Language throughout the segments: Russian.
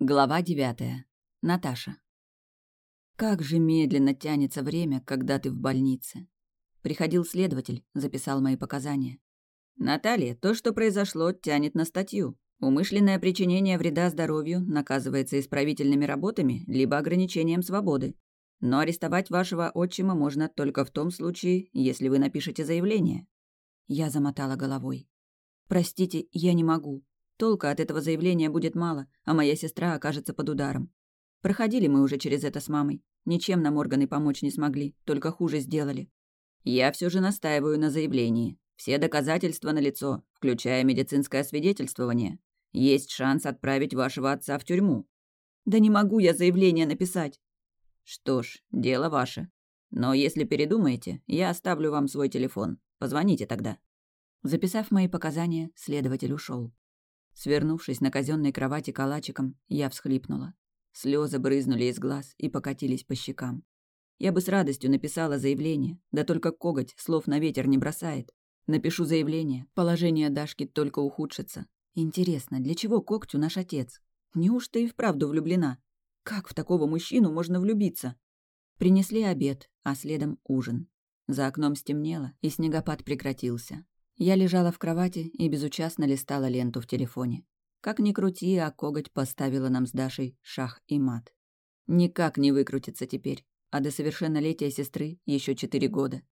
Глава девятая. Наташа. Как же медленно тянется время, когда ты в больнице. Приходил следователь, записал мои показания. Наталья, то, что произошло, тянет на статью. Умышленное причинение вреда здоровью наказывается исправительными работами либо ограничением свободы. Но арестовать вашего отчима можно только в том случае, если вы напишете заявление. Я замотала головой. Простите, я не могу. Толка от этого заявления будет мало, а моя сестра окажется под ударом. Проходили мы уже через это с мамой. Ничем нам органы помочь не смогли, только хуже сделали. Я все же настаиваю на заявлении. Все доказательства налицо, включая медицинское свидетельствование. Есть шанс отправить вашего отца в тюрьму. Да не могу я заявление написать. Что ж, дело ваше. Но если передумаете, я оставлю вам свой телефон. Позвоните тогда. Записав мои показания, следователь ушел. Свернувшись на казенной кровати калачиком, я всхлипнула. Слезы брызнули из глаз и покатились по щекам. Я бы с радостью написала заявление, да только коготь слов на ветер не бросает. Напишу заявление, положение Дашки только ухудшится. Интересно, для чего когтю наш отец? Неужто и вправду влюблена? Как в такого мужчину можно влюбиться? Принесли обед, а следом ужин. За окном стемнело, и снегопад прекратился. Я лежала в кровати и безучастно листала ленту в телефоне. Как ни крути, а коготь поставила нам с Дашей шах и мат. Никак не выкрутиться теперь, а до совершеннолетия сестры еще четыре года.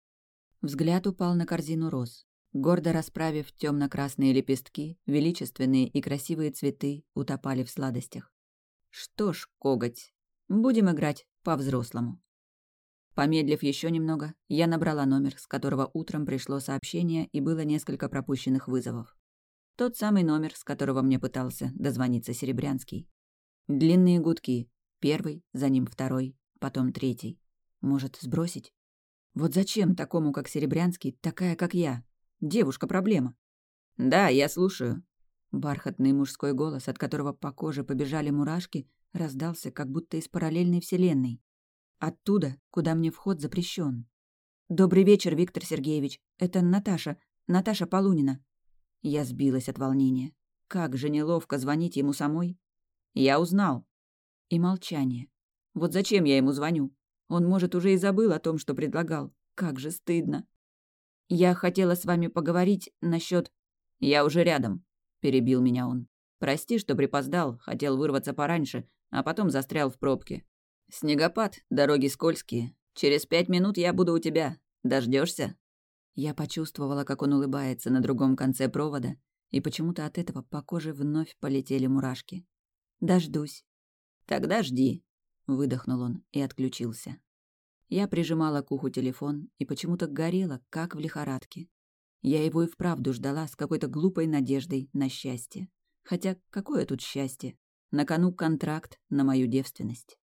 Взгляд упал на корзину роз. Гордо расправив темно-красные лепестки, величественные и красивые цветы утопали в сладостях. Что ж, коготь, будем играть по-взрослому. Помедлив еще немного, я набрала номер, с которого утром пришло сообщение и было несколько пропущенных вызовов. Тот самый номер, с которого мне пытался дозвониться Серебрянский. Длинные гудки. Первый, за ним второй, потом третий. Может, сбросить? Вот зачем такому, как Серебрянский, такая, как я? Девушка-проблема. «Да, я слушаю». Бархатный мужской голос, от которого по коже побежали мурашки, раздался как будто из параллельной вселенной. Оттуда, куда мне вход запрещен. «Добрый вечер, Виктор Сергеевич. Это Наташа. Наташа Полунина». Я сбилась от волнения. Как же неловко звонить ему самой. Я узнал. И молчание. Вот зачем я ему звоню? Он, может, уже и забыл о том, что предлагал. Как же стыдно. Я хотела с вами поговорить насчет. Я уже рядом, перебил меня он. Прости, что припоздал, хотел вырваться пораньше, а потом застрял в пробке. «Снегопад, дороги скользкие. Через пять минут я буду у тебя. Дождешься? Я почувствовала, как он улыбается на другом конце провода, и почему-то от этого по коже вновь полетели мурашки. «Дождусь». «Тогда жди», — выдохнул он и отключился. Я прижимала к уху телефон и почему-то горела, как в лихорадке. Я его и вправду ждала с какой-то глупой надеждой на счастье. Хотя какое тут счастье? На кону контракт на мою девственность.